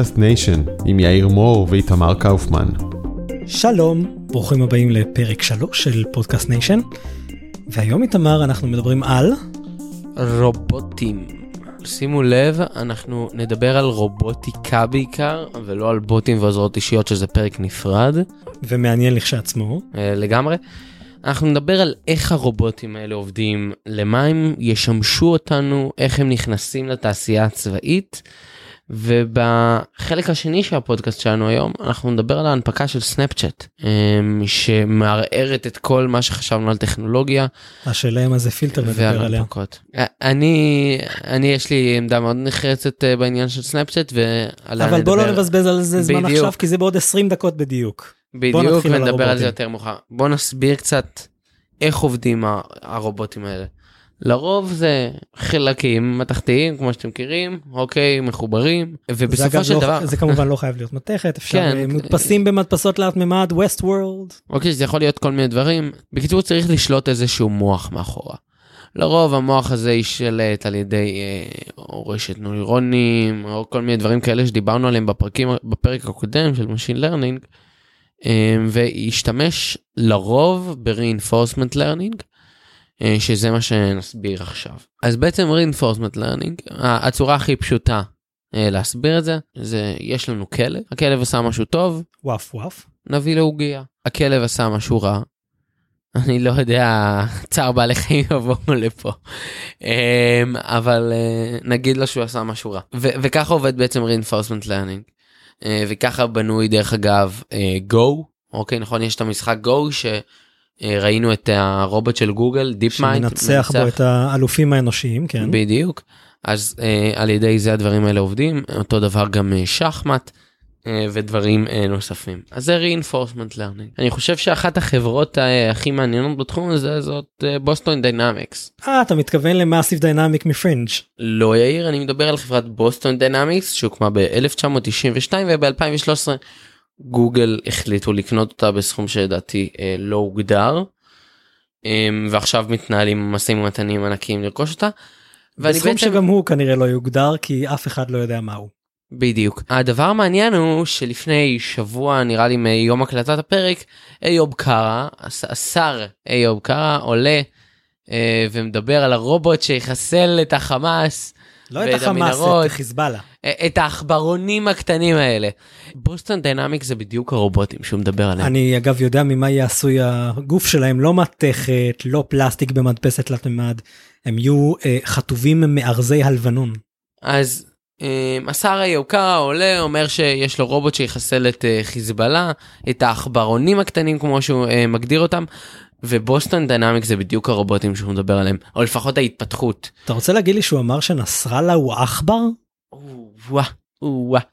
Podcast Nation עם יאיר מור ואיתמר קאופמן. שלום, ברוכים הבאים לפרק 3 של Podcast Nation. והיום איתמר אנחנו מדברים על רובוטים. שימו לב, אנחנו נדבר על רובוטיקה בעיקר, ולא על בוטים ועוזרות אישיות שזה פרק נפרד, ומעניין לכשעצמו. אה, לגמרי. אנחנו נדבר על איך הרובוטים האלה עובדים, למה הם ישמשו אותנו, איך הם נכנסים לתעשייה הצבאית, ובחלק השני של הפודקאסט שלנו היום אנחנו נדבר על ההנפקה של סנאפצ'אט אמ, שמערערת את כל מה שחשבנו על טכנולוגיה. השאלה אם איזה פילטר מדבר עליה. אה, אני אני יש לי עמדה מאוד נחרצת אה, בעניין של סנאפצ'אט ועליה אבל בוא לא נבזבז על זה זמן בדיוק. עכשיו כי זה בעוד 20 דקות בדיוק. בדיוק ונדבר על, על זה יותר מאוחר. בוא נסביר קצת איך עובדים הרובוטים האלה. לרוב זה חלקים מתכתיים כמו שאתם מכירים אוקיי מחוברים ובסופו של לא, דבר זה כמובן לא חייב להיות מתכת אפשר כן, אה, מודפסים במדפסות לאט ממד ווסט וורלד. אוקיי זה יכול להיות כל מיני דברים בקיצור צריך לשלוט איזשהו מוח מאחורה. לרוב המוח הזה יישלט על ידי אה, או רשת נוירונים או כל מיני דברים כאלה שדיברנו עליהם בפרקים בפרק הקודם של Machine Learning אה, וישתמש לרוב ב-reinforcement learning שזה מה שנסביר עכשיו. אז בעצם reinforcement learning, הצורה הכי פשוטה אה, להסביר את זה, זה יש לנו כלב, הכלב עשה משהו טוב, וואף וואף, נביא לעוגיה. הכלב עשה משהו רע, אני לא יודע, צער בעלי חיים יבואו לפה. אמ, אבל אה, נגיד לו שהוא עשה משהו רע. וככה עובד בעצם reinforcement learning. וככה בנוי דרך אגב go, אוקיי נכון יש את המשחק go ש... אה, ראינו את הרובוט של גוגל דיפ מיינד שמנצח בו את האלופים האנושיים כן. בדיוק. אז uh, על ידי זה הדברים האלה עובדים אותו דבר גם uh, שחמט uh, ודברים uh, נוספים. אז זה reinforcement learning. אני חושב שאחת החברות uh, הכי מעניינות בתחום הזה זאת בוסטון uh, דיינמיקס. אה אתה מתכוון ל Massive Dynamic מ Fringe. לא יאיר אני מדבר על חברת בוסטון דיינמיקס שהוקמה ב-1992 וב-2013 גוגל החליטו לקנות אותה בסכום שלדעתי אה, לא הוגדר. אה, ועכשיו מתנהלים משאים ומתנים ענקיים לרכוש אותה. בסכום בעצם... שגם הוא כנראה לא יוגדר כי אף אחד לא יודע מה הוא. בדיוק. הדבר המעניין הוא שלפני שבוע נראה לי מיום הקלטת הפרק איוב קארה השר איוב קארה עולה אה, ומדבר על הרובוט שיחסל את החמאס לא את החמאס, את חיזבאללה. את העכברונים הקטנים האלה. בוסטון דיינמיק זה בדיוק הרובוטים שהוא מדבר עליהם. אני אגב יודע ממה יהיה עשוי הגוף שלהם, לא מתכת, לא פלסטיק במדפסת תלת מימד, הם יהיו אה, חטובים מארזי הלבנון. אז אה, השר איוב קארה אומר שיש לו רובוט שיחסל את אה, חיזבאללה, את העכברונים הקטנים כמו שהוא אה, מגדיר אותם. ובוסטון דיינמיק זה בדיוק הרובוטים שהוא מדבר עליהם או לפחות ההתפתחות. אתה רוצה להגיד לי שהוא אמר שנסראללה הוא עכבר?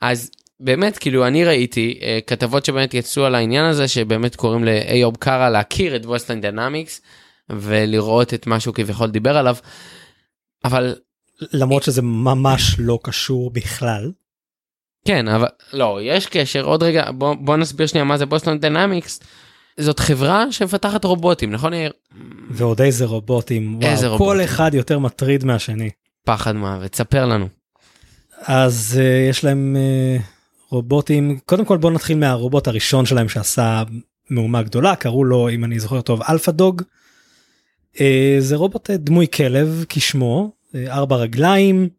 אז באמת כאילו אני ראיתי uh, כתבות שבאמת יצאו על העניין הזה שבאמת קוראים לאיוב קארה להכיר את בוסטון דיינמיקס ולראות את מה שהוא כביכול דיבר עליו. אבל למרות שזה ממש לא קשור בכלל. כן אבל לא יש קשר עוד רגע בוא, בוא נסביר שנייה מה זה בוסטון דיינמיקס. זאת חברה שמפתחת רובוטים נכון יאיר? ועוד איזה רובוטים איזה וואו, רובוטים. כל אחד יותר מטריד מהשני. פחד מוות ספר לנו. אז uh, יש להם uh, רובוטים קודם כל בוא נתחיל מהרובוט הראשון שלהם שעשה מהומה גדולה קראו לו אם אני זוכר טוב אלפא דוג. Uh, זה רובוט uh, דמוי כלב כשמו uh, ארבע רגליים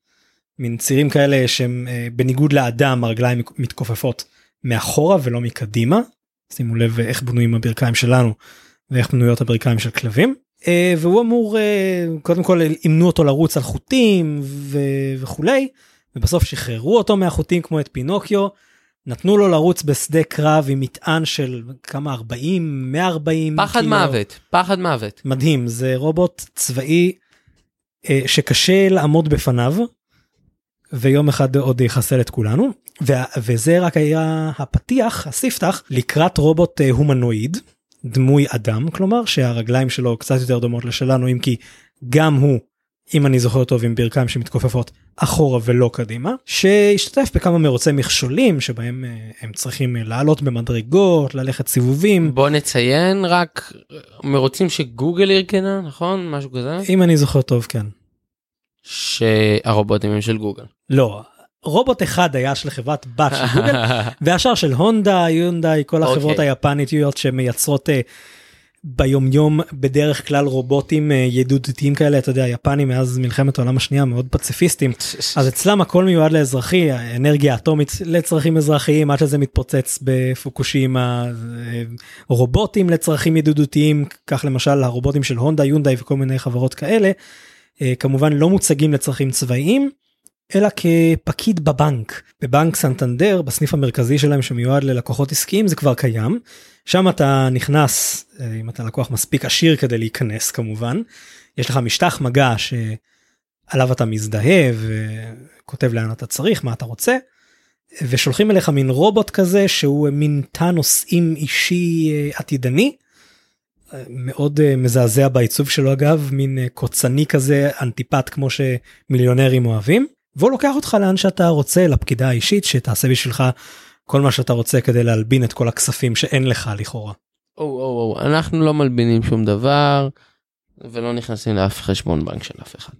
מין צירים כאלה שהם uh, בניגוד לאדם הרגליים מתכופפות מאחורה ולא מקדימה. שימו לב איך בנויים הברכיים שלנו ואיך בנויות הברכיים של כלבים. Uh, והוא אמור uh, קודם כל אימנו אותו לרוץ על חוטים ו- וכולי ובסוף שחררו אותו מהחוטים כמו את פינוקיו, נתנו לו לרוץ בשדה קרב עם מטען של כמה 40 140 פחד קילו. מוות פחד מוות מדהים זה רובוט צבאי אה, שקשה לעמוד בפניו ויום אחד עוד יחסל את כולנו וזה רק היה הפתיח הספתח לקראת רובוט אה, הומנואיד דמוי אדם כלומר שהרגליים שלו קצת יותר דומות לשלנו אם כי גם הוא אם אני זוכר טוב עם ברכיים שמתכופפות אחורה ולא קדימה שהשתתף בכמה מרוצי מכשולים שבהם uh, הם צריכים uh, לעלות במדרגות ללכת סיבובים. בוא נציין רק מרוצים שגוגל ארגנה נכון? משהו כזה? אם אני זוכר טוב כן. שהרובוטים הם של גוגל לא רובוט אחד היה של חברת בת של גוגל והשאר של הונדה יונדאי כל החברות אוקיי. היפניתיות שמייצרות אה, ביומיום בדרך כלל רובוטים אה, ידידותיים כאלה. אתה יודע יפנים מאז מלחמת העולם השנייה מאוד פציפיסטים. אז אצלם הכל מיועד לאזרחי האנרגיה האטומית לצרכים אזרחיים עד שזה מתפוצץ בפוקושימה אה, רובוטים לצרכים ידידותיים כך למשל הרובוטים של הונדה יונדאי וכל מיני חברות כאלה כמובן לא מוצגים לצרכים צבאיים אלא כפקיד בבנק. בבנק סנטנדר בסניף המרכזי שלהם שמיועד ללקוחות עסקיים זה כבר קיים. שם אתה נכנס אה, אם אתה לקוח מספיק עשיר כדי להיכנס כמובן. יש לך משטח מגע שעליו אתה מזדהה וכותב לאן אתה צריך מה אתה רוצה ושולחים אליך מין רובוט כזה שהוא מין תא נוסעים אישי אה, עתידני. אה, מאוד מזעזע בעיצוב שלו אגב מין קוצני כזה אנטיפט כמו שמיליונרים אוהבים והוא לוקח אותך לאן שאתה רוצה לפקידה האישית שתעשה בשבילך כל מה שאתה רוצה כדי להלבין את כל הכספים שאין לך לכאורה. או, או, או, אנחנו לא מלבינים שום דבר ולא נכנסים לאף חשבון בנק של אף אחד.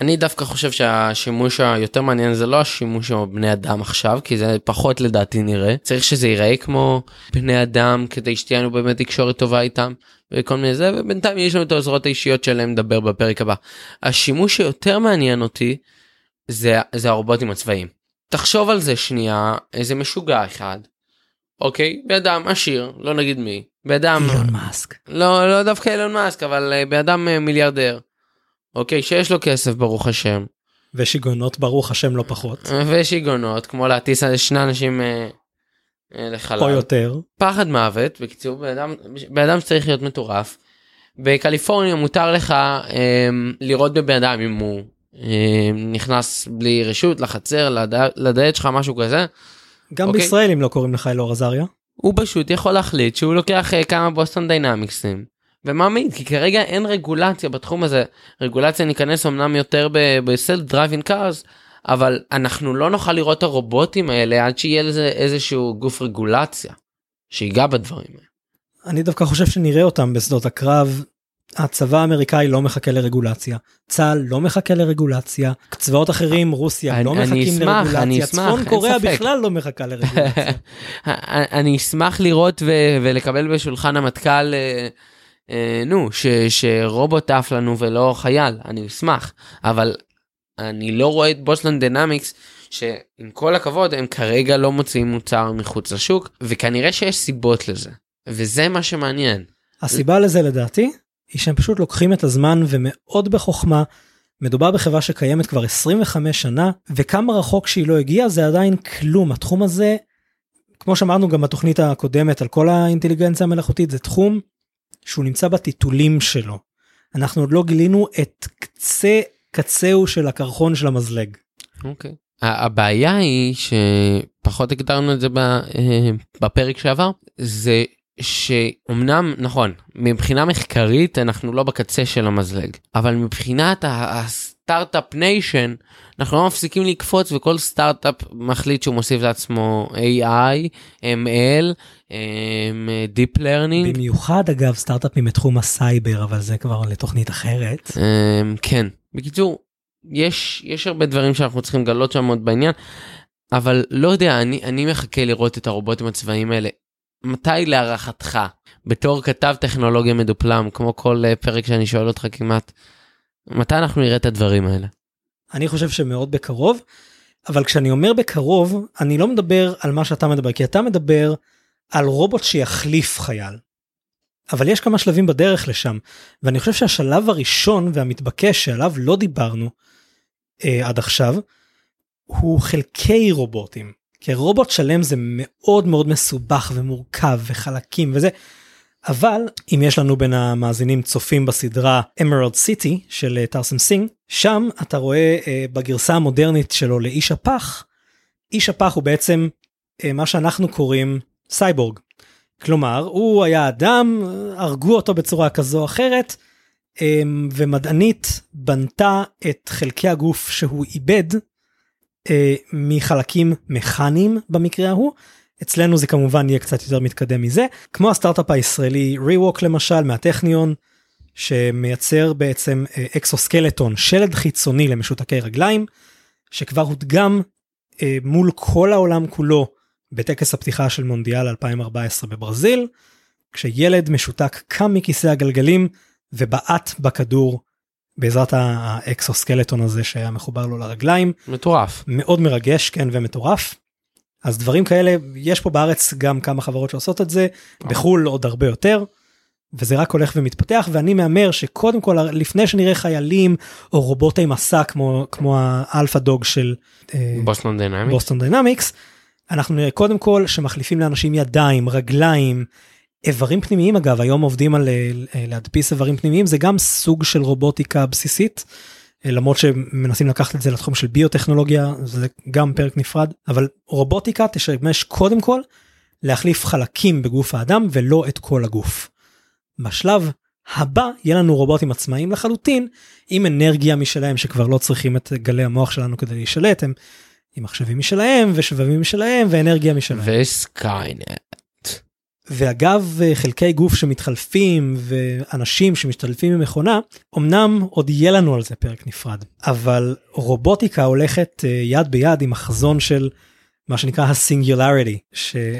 אני דווקא חושב שהשימוש היותר מעניין זה לא השימוש עם בני אדם עכשיו כי זה פחות לדעתי נראה צריך שזה ייראה כמו בני אדם כדי שתהיה לנו באמת תקשורת טובה איתם וכל מיני זה ובינתיים יש לנו את העוזרות האישיות שלהם נדבר בפרק הבא. השימוש שיותר מעניין אותי זה זה הרובוטים הצבאיים. תחשוב על זה שנייה איזה משוגע אחד. אוקיי בן אדם עשיר לא נגיד מי בן אדם אילון מאסק. לא לא דווקא אילון מאסק אבל אה, בן אדם אה, מיליארדר. אוקיי שיש לו כסף ברוך השם ושיגעונות ברוך השם לא פחות ושיגעונות כמו להטיס שני אנשים אה, אה, לחלל. או יותר פחד מוות בקיצור בן אדם בן אדם שצריך להיות מטורף. בקליפורניה מותר לך אה, לראות בבן אדם אם הוא נכנס בלי רשות לחצר לד- לדייט שלך משהו כזה גם אוקיי. בישראל אם לא קוראים לך אלאור עזריה. הוא פשוט יכול להחליט שהוא לוקח אה, כמה בוסטון דיינמיקסים ומעמיד כי כרגע אין רגולציה בתחום הזה רגולציה ניכנס אמנם יותר ב self driving cars אבל אנחנו לא נוכל לראות את הרובוטים האלה עד שיהיה לזה איזשהו גוף רגולציה שיגע בדברים האלה. אני דווקא חושב שנראה אותם בשדות הקרב. הצבא האמריקאי לא מחכה לרגולציה, צה"ל לא מחכה לרגולציה, צבאות אחרים, רוסיה אני- לא אני מחכים אשמח, אני לרגולציה, אשמח, צפון קוריאה. בכלל לא מחכה לרגולציה. אני אשמח לראות ו- ולקבל בשולחן המטכ"ל אה, אה, נו ש- שרובוט עף לנו ולא חייל אני אשמח אבל אני לא רואה את בוסטון דינמיקס שעם כל הכבוד הם כרגע לא מוציאים מוצר מחוץ לשוק וכנראה שיש סיבות לזה וזה מה שמעניין. הסיבה לזה לדעתי היא שהם פשוט לוקחים את הזמן ומאוד בחוכמה. מדובר בחברה שקיימת כבר 25 שנה וכמה רחוק שהיא לא הגיעה זה עדיין כלום התחום הזה כמו שאמרנו גם בתוכנית הקודמת על כל האינטליגנציה המלאכותית זה תחום שהוא נמצא בטיטולים שלו. אנחנו עוד לא גילינו את קצה קצהו של הקרחון של המזלג. אוקיי. ה- הבעיה היא שפחות הגדרנו את זה אה, בפרק שעבר זה שאומנם נכון מבחינה מחקרית אנחנו לא בקצה של המזלג אבל מבחינת הסטארט-אפ ניישן אנחנו לא מפסיקים לקפוץ וכל סטארט-אפ מחליט שהוא מוסיף לעצמו AI, ML, אה, Deep Learning. במיוחד אגב סטארט-אפים בתחום הסייבר אבל זה כבר לתוכנית אחרת. אמ, כן בקיצור יש יש הרבה דברים שאנחנו צריכים לגלות שם עוד בעניין אבל לא יודע אני אני מחכה לראות את הרובוטים הצבאיים האלה. מתי להערכתך בתור כתב טכנולוגיה מדופלם כמו כל אה, פרק שאני שואל אותך כמעט מתי אנחנו נראה את הדברים האלה. אני חושב שמאוד בקרוב, אבל כשאני אומר בקרוב, אני לא מדבר על מה שאתה מדבר, כי אתה מדבר על רובוט שיחליף חייל. אבל יש כמה שלבים בדרך לשם, ואני חושב שהשלב הראשון והמתבקש שעליו לא דיברנו אה, עד עכשיו, הוא חלקי רובוטים. כי רובוט שלם זה מאוד מאוד מסובך ומורכב וחלקים וזה. אבל אם יש לנו בין המאזינים צופים בסדרה Emerald City של אה, טרסם סינג, שם אתה רואה אה, בגרסה המודרנית שלו לאיש הפח, איש הפח הוא בעצם אה, מה שאנחנו קוראים סייבורג. כלומר, הוא היה אדם, אה, הרגו אותו בצורה כזו או אחרת, אה, ומדענית בנתה את חלקי הגוף שהוא איבד אה, מחלקים מכניים במקרה ההוא. אצלנו זה כמובן יהיה קצת יותר מתקדם מזה, כמו הסטארט-אפ הישראלי ReWalk למשל מהטכניון, שמייצר בעצם אה, אקסוסקלטון, שלד חיצוני למשותקי רגליים, שכבר הודגם אה, מול כל העולם כולו בטקס הפתיחה של מונדיאל 2014 בברזיל, כשילד משותק קם מכיסא הגלגלים ובעט בכדור בעזרת האקסוסקלטון הזה שהיה מחובר לו לרגליים. מטורף. מאוד מרגש, כן, ומטורף. אז דברים כאלה, יש פה בארץ גם כמה חברות שעושות את זה, בחו"ל עוד הרבה יותר, וזה רק הולך ומתפתח, ואני מהמר שקודם כל, לפני שנראה חיילים או רובוטי משא כמו, כמו האלפא דוג של אה, בוסטון דיינמיקס. בוסטון דיינמיקס, אנחנו נראה קודם כל שמחליפים לאנשים ידיים, רגליים, איברים פנימיים אגב, היום עובדים על אה, להדפיס איברים פנימיים, זה גם סוג של רובוטיקה בסיסית. אה, למרות שמנסים לקחת את זה לתחום של ביוטכנולוגיה זה גם פרק נפרד אבל רובוטיקה תשמש קודם כל להחליף חלקים בגוף האדם ולא את כל הגוף. בשלב הבא יהיה לנו רובוטים עצמאיים לחלוטין עם אנרגיה משלהם שכבר לא צריכים את גלי המוח שלנו כדי להישלט הם עם מחשבים משלהם ושבבים משלהם ואנרגיה משלהם. וסקיינט. ואגב חלקי גוף שמתחלפים ואנשים שמשתלפים ממכונה אמנם עוד יהיה לנו על זה פרק נפרד אבל רובוטיקה הולכת אה, יד ביד עם החזון של מה שנקרא ה singularity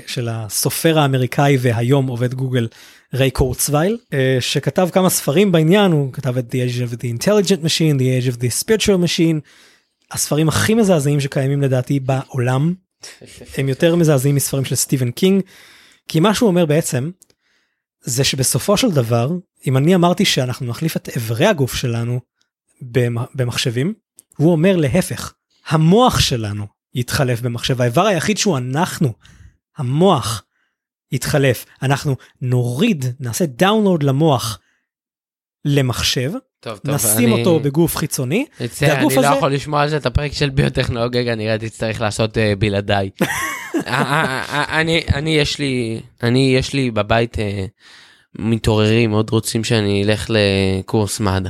של הסופר האמריקאי והיום עובד גוגל ריי קורצווייל אה, שכתב כמה ספרים בעניין הוא כתב את The Age of the Intelligent Machine, The Age of the Spiritual Machine הספרים הכי מזעזעים שקיימים לדעתי בעולם הם יותר מזעזעים מספרים של סטיבן קינג. כי מה שהוא אומר בעצם זה שבסופו של דבר אם אני אמרתי שאנחנו נחליף את אברי הגוף שלנו במחשבים הוא אומר להפך המוח שלנו יתחלף במחשב. האיבר היחיד שהוא אנחנו המוח יתחלף. אנחנו נוריד נעשה דאונלוד למוח למחשב טוב, טוב, נשים אני... אותו בגוף חיצוני מצטער, אני לא הזה- יכול לשמוע על זה את הפרק של ביוטכנולוגיה, כנראה תצטרך לעשות אה, בלעדיי. אה, אה, אני, אני יש לי, אני יש לי בבית אה, מתעוררים, מאוד רוצים שאני אלך לקורס מד"א.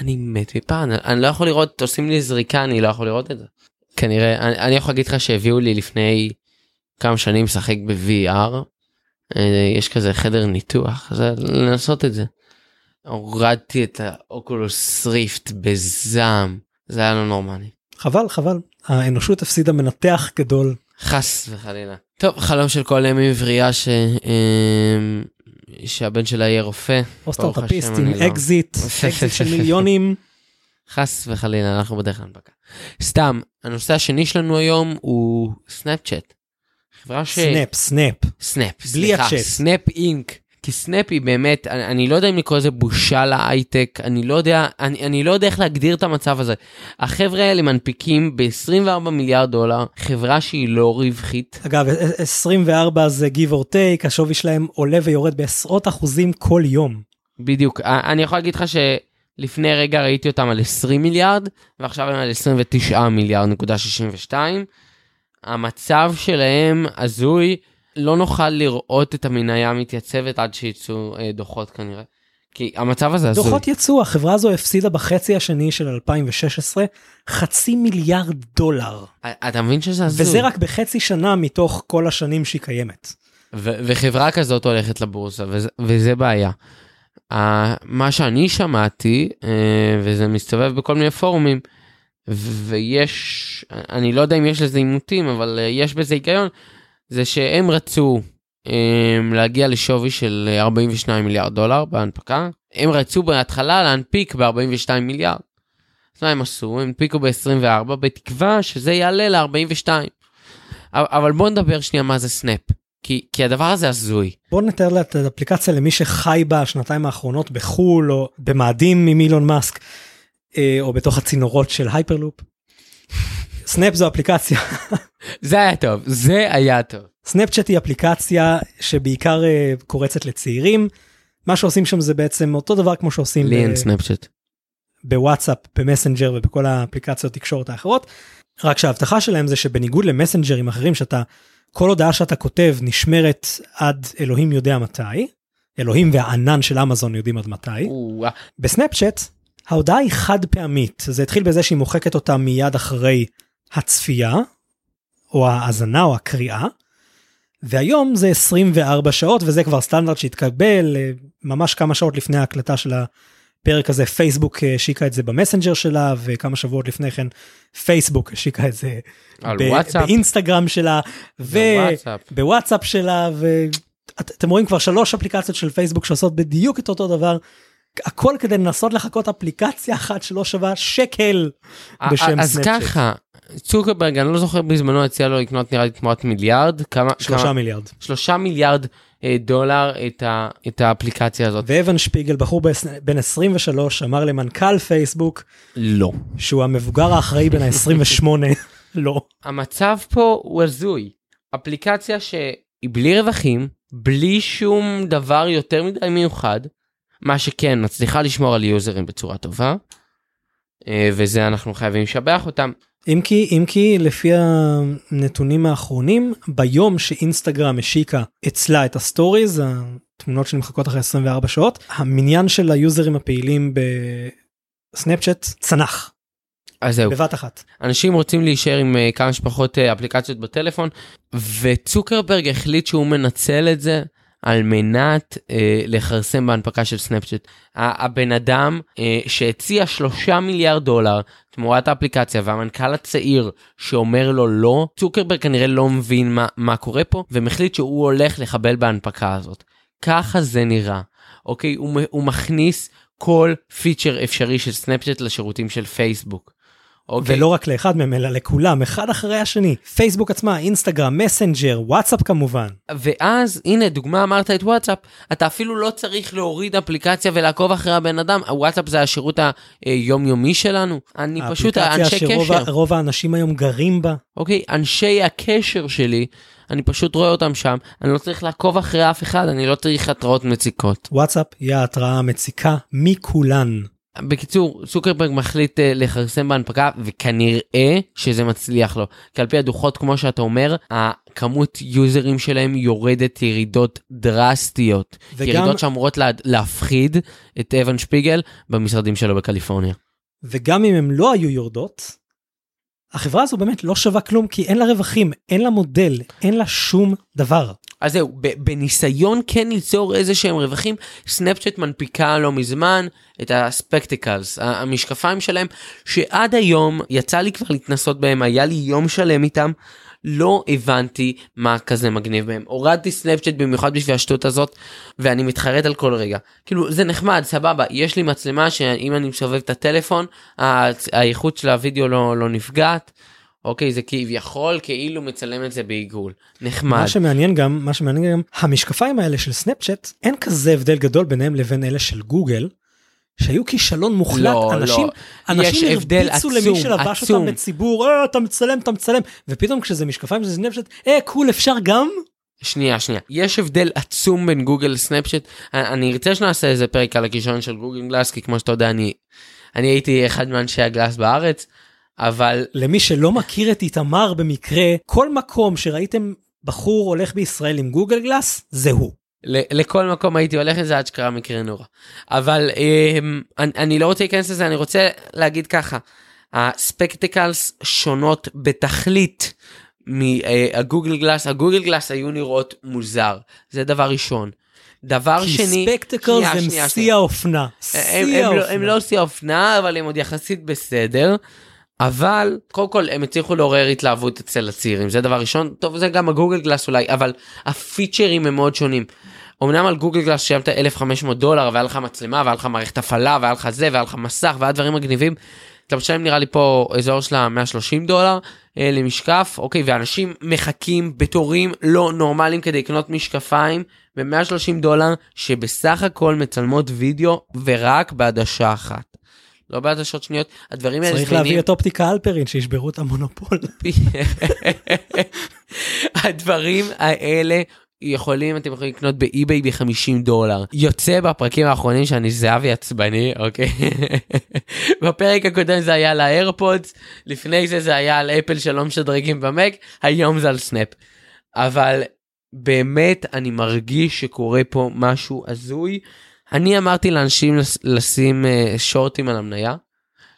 אני מת מפעם, אני, אני לא יכול לראות, עושים לי זריקה, אני לא יכול לראות את זה. כנראה, אני, אני יכול להגיד לך שהביאו לי לפני כמה שנים לשחק ב-VR, אה, יש כזה חדר ניתוח, אז לנסות את זה. הורדתי את האוקולוס ריפט בזעם, זה היה לא נורמלי. חבל חבל האנושות הפסידה מנתח גדול חס וחלילה. טוב, חלום של כל אם עברייה ש... אמ, שהבן שלה יהיה רופא. או ברוך סטארטאפיסט השם, עם לא- אקזיט אקזיט של מיליונים חס וחלילה, אנחנו בדרך להנפקה. סתם, הנושא השני שלנו היום הוא סנאפצ'אט. חברה ש... סנאפ סנאפ סנאפ, סליחה. סנאפ אינק. כי סנאפ היא באמת, אני, אני לא יודע אם לקרוא לזה בושה להייטק, אני לא יודע, אני, אני לא יודע איך להגדיר את המצב הזה. החבר'ה האלה מנפיקים ב-24 מיליארד דולר, חברה שהיא לא רווחית. אגב 24 זה give or take השווי שלהם עולה ויורד בעשרות אחוזים כל יום. בדיוק, אני יכול להגיד לך שלפני רגע ראיתי אותם על 20 מיליארד, ועכשיו הם על 29 מיליארד נקודה 62. המצב שלהם הזוי, לא נוכל לראות את המניה מתייצבת עד שיצאו אה, דוחות כנראה. כי המצב הזה הזוי. דוחות יצאו החברה הזו הפסידה בחצי השני של 2016 חצי מיליארד דולר אתה מבין שזה הזוי? וזה רק בחצי שנה מתוך כל השנים שהיא קיימת. ו- וחברה כזאת הולכת לבורסה, וזה, וזה בעיה. Uh, מה שאני שמעתי, uh, וזה מסתובב בכל מיני פורומים, ויש, אני לא יודע אם יש לזה עימותים, אבל uh, יש בזה היגיון, זה שהם רצו um, להגיע לשווי של 42 מיליארד דולר בהנפקה, הם רצו בהתחלה להנפיק ב-42 מיליארד. אז מה הם עשו? הם הנפיקו ב-24 בתקווה שזה יעלה ל-42. אבל בוא נדבר שנייה מה זה סנאפ. כי, כי הדבר הזה הזוי. בוא נתאר את האפליקציה למי שחי בשנתיים האחרונות בחו"ל או במאדים עם אילון מאסק אה, או בתוך הצינורות של הייפרלופ. סנאפ זו אפליקציה זה היה טוב, זה היה טוב. סנאפצ'אט היא אפליקציה שבעיקר אה, קורצת לצעירים. מה שעושים שם זה בעצם אותו דבר כמו שעושים לי אין סנאפצ'אט. בוואטסאפ, במסנג'ר ובכל האפליקציות תקשורת האחרות. רק שההבטחה שלהם זה שבניגוד למסנג'רים אחרים שאתה, כל הודעה שאתה כותב נשמרת עד אלוהים יודע מתי, אלוהים והענן של אמזון יודעים עד מתי. בסנאפצ'אט ההודעה היא חד פעמית, זה התחיל בזה שהיא מוחקת אותה מיד אחרי הצפייה, או ההאזנה או הקריאה, והיום זה 24 שעות וזה כבר סטנדרט שהתקבל אה, ממש כמה שעות לפני ההקלטה של הפרק הזה פייסבוק אה, השיקה את זה במסנג'ר שלה וכמה שבועות לפני כן פייסבוק השיקה את זה ב- וואטסאפ, באינסטגרם שלה בוואטסאפ. ובוואטסאפ שלה ואתם רואים כבר שלוש אפליקציות של פייסבוק שעושות בדיוק את אותו דבר. הכל כדי לנסות לחקות אפליקציה אחת שלא שווה שקל בשם אז סנאפצ'אט. ככה, צוקרברג, אני לא זוכר בזמנו הציע לו לקנות נראה לי תמורת מיליארד, כמה, שלושה כמה, מיליארד. שלושה מיליארד אה, דולר את, ה, את האפליקציה הזאת. ואבן שפיגל בחור בן 23 אמר למנכ"ל פייסבוק לא. שהוא המבוגר האחראי בין ה-28 לא. המצב פה הוא הזוי. אפליקציה שהיא בלי רווחים, בלי שום דבר יותר מדי מיוחד, מה שכן מצליחה לשמור על יוזרים בצורה טובה, אה, וזה אנחנו חייבים לשבח אותם. אם כי אם כי לפי הנתונים האחרונים ביום שאינסטגרם השיקה אצלה את ה stories התמונות שנמחקות אחרי 24 שעות המניין של היוזרים הפעילים בסנאפצ'אט צנח אז זהו, בבת אחת. אנשים רוצים להישאר עם אה, כמה שפחות אה, אפליקציות בטלפון, וצוקרברג החליט שהוא מנצל את זה על מנת אה, לכרסם בהנפקה של סנאפצ'אט. הבן אדם אה, שהציע שלושה מיליארד דולר תמורת האפליקציה והמנכ"ל הצעיר שאומר לו לא, צוקרברג כנראה לא מבין מה, מה קורה פה ומחליט שהוא הולך לחבל בהנפקה הזאת. ככה זה נראה, אוקיי? הוא, הוא מכניס כל feature אפשרי של סנאפצ'אט לשירותים של פייסבוק. אוקיי? ולא רק לאחד מהם אלא לכולם אחד אחרי השני. פייסבוק עצמה אינסטגרם מסנג'ר וואטסאפ כמובן. ואז הנה דוגמה אמרת את וואטסאפ. אתה אפילו לא צריך להוריד אפליקציה ולעקוב אחרי הבן אדם. וואטסאפ זה השירות היומיומי שלנו. אני פשוט אנשי שרוב קשר ה- רוב האנשים היום גרים בה. אוקיי אנשי הקשר שלי אני פשוט רואה אותם שם. אני לא צריך לעקוב אחרי אף אחד אני לא צריך התראות מציקות. וואטסאפ היא ההתראה המציקה מכולן. בקיצור סוקרברג מחליט אה, לכרסם בהנפקה וכנראה שזה מצליח לו כי על פי הדוחות כמו שאתה אומר הכמות יוזרים שלהם יורדת ירידות דרסטיות וגם ירידות שאמורות לה, להפחיד את אבן שפיגל במשרדים שלו בקליפורניה. וגם אם הם לא היו יורדות, החברה הזו באמת לא שווה כלום כי אין לה רווחים, אין לה מודל, אין לה שום דבר. אז זהו, בניסיון כן ליצור איזה שהם רווחים, סנאפצ'אט מנפיקה לא מזמן את הספקטיקלס, המשקפיים שלהם, שעד היום יצא לי כבר להתנסות בהם, היה לי יום שלם איתם, לא הבנתי מה כזה מגניב בהם. הורדתי סנאפצ'אט במיוחד בשביל השטות הזאת, ואני מתחרט על כל רגע. כאילו, זה נחמד, סבבה, יש לי מצלמה שאם אני מסובב את הטלפון, האיכות של הוידאו לא, לא נפגעת. אוקיי, זה כביכול כאילו מצלם את זה בעיגול. נחמד. מה שמעניין גם, מה שמעניין גם, המשקפיים האלה של סנאפצ'אט, אין כזה הבדל גדול ביניהם לבין אלה של גוגל, שהיו כישלון מוחלט, לא, אנשים, לא. אנשים הרביצו למי שלבש עצום. אותם בציבור, אה, אתה מצלם, אתה מצלם, ופתאום כשזה משקפיים של סנאפצ'אט, אה, cool, אפשר גם? שנייה שנייה יש הבדל עצום בין גוגל לסנאפצ'אט אני- אני ארצה שנעשה איזה פרק על הכישלון של גוגל גלאס כי כמו שאתה יודע אני אני הייתי אחד מאנשי הגלאס בארץ אבל למי שלא מכיר את איתמר במקרה, כל מקום שראיתם בחור הולך בישראל עם גוגל גלאס, זה הוא. לכל מקום הייתי הולך לזה עד שקרה מקרה נורא אבל אמ, אני, אני לא רוצה להיכנס לזה אני רוצה להגיד ככה הספקטיקלס שונות בתכלית מהגוגל גלאס הגוגל גלאס היו נראות מוזר זה דבר ראשון. דבר כי שני ספקטקלס שנייה, הם שיא. האופנה. הם, שיא הם, לא, הם האופנה. לא שיא האופנה אבל הם עוד יחסית בסדר. אבל קודם כל הם הצליחו לעורר התלהבות אצל הצעירים זה דבר ראשון טוב זה גם הגוגל גלאס אולי אבל הפיצ'רים הם מאוד שונים. אמנם על גוגל גלאס שילמת 1500 דולר והיה לך מצלמה והיה לך מערכת הפעלה והיה לך זה והיה לך מסך והיה דברים מגניבים. אתה משלם נראה לי פה אזור של ה-130 דולר אה, למשקף אוקיי ואנשים מחכים בתורים לא נורמליים כדי לקנות משקפיים ב-130 דולר שבסך הכל מצלמות וידאו ורק בעדשה אחת. לא בעדשות שניות הדברים האלה צריך להביא את אופטיקה אלפרין שישברו את המונופול. הדברים האלה יכולים אתם יכולים לקנות באי-ביי ב-50 דולר. יוצא בפרקים האחרונים שאני זהבי עצבני אוקיי? בפרק הקודם זה היה לאיירפודס לפני זה זה היה על אפל שלא משדרגים במק היום זה על סנאפ אבל באמת אני מרגיש שקורה פה משהו הזוי. אני אמרתי לאנשים לשים אה, שורטים על המניה.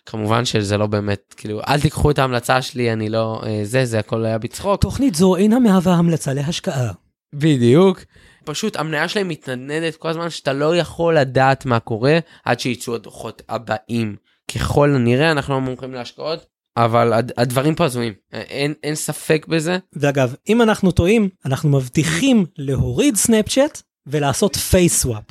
כמובן שזה לא באמת כאילו אל תיקחו את ההמלצה שלי אני לא אה, זה זה הכל היה בצחוק. תוכנית זו אינה מהווה המלצה להשקעה. בדיוק. פשוט המניה שלהם מתנדנדת כל הזמן שאתה לא יכול לדעת מה קורה עד שיצאו הדוחות הבאים. ככל הנראה אנחנו לא מומחים להשקעות אבל הד- הדברים פה הזויים אין אין ספק בזה ואגב, אם אנחנו טועים, אנחנו מבטיחים להוריד סנאפצ'אט ולעשות face swap.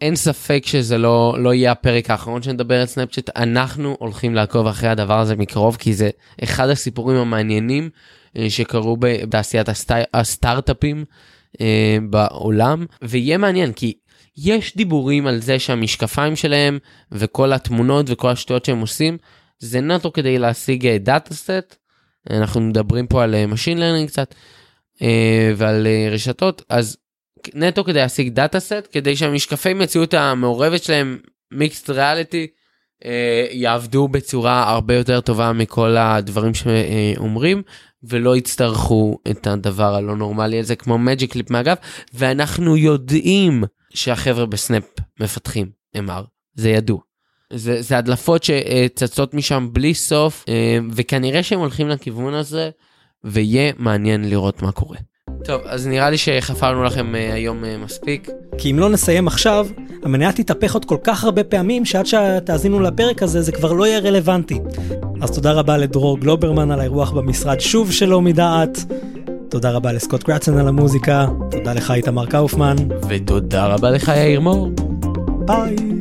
אין ספק שזה לא לא יהיה הפרק האחרון שנדבר על סנאפצ'אט אנחנו הולכים לעקוב אחרי הדבר הזה מקרוב כי זה אחד הסיפורים המעניינים אה, שקרו בתעשיית הסטי... הסטארט-אפים בעולם ויהיה מעניין כי יש דיבורים על זה שהמשקפיים שלהם וכל התמונות וכל השטויות שהם עושים זה נטו כדי להשיג דאטה סט אנחנו מדברים פה על אה, Machine Learning קצת אה, ועל אה, רשתות אז נטו כדי להשיג data set כדי שהמשקפי מציאות המעורבת שלהם mixed reality יעבדו בצורה הרבה יותר טובה מכל הדברים שאומרים ולא יצטרכו את הדבר הלא נורמלי הזה כמו Magic Leap מהגב ואנחנו יודעים שהחבר'ה בסנאפ מפתחים MR זה ידוע. זה, זה הדלפות שצצות משם בלי סוף אה, וכנראה שהם הולכים לכיוון הזה ויהיה מעניין לראות מה קורה. טוב אז נראה לי שחפרנו לכם אה, היום אה, מספיק. כי אם לא נסיים עכשיו, המניה תתהפך עוד כל כך הרבה פעמים שעד שתאזינו לפרק הזה זה כבר לא יהיה רלוונטי. אז תודה רבה לדרור גלוברמן על האירוח במשרד שוב שלא מדעת. תודה רבה לסקוט קרצן על המוזיקה, תודה לך איתמר קאופמן, ותודה רבה לך יאיר מור. ביי.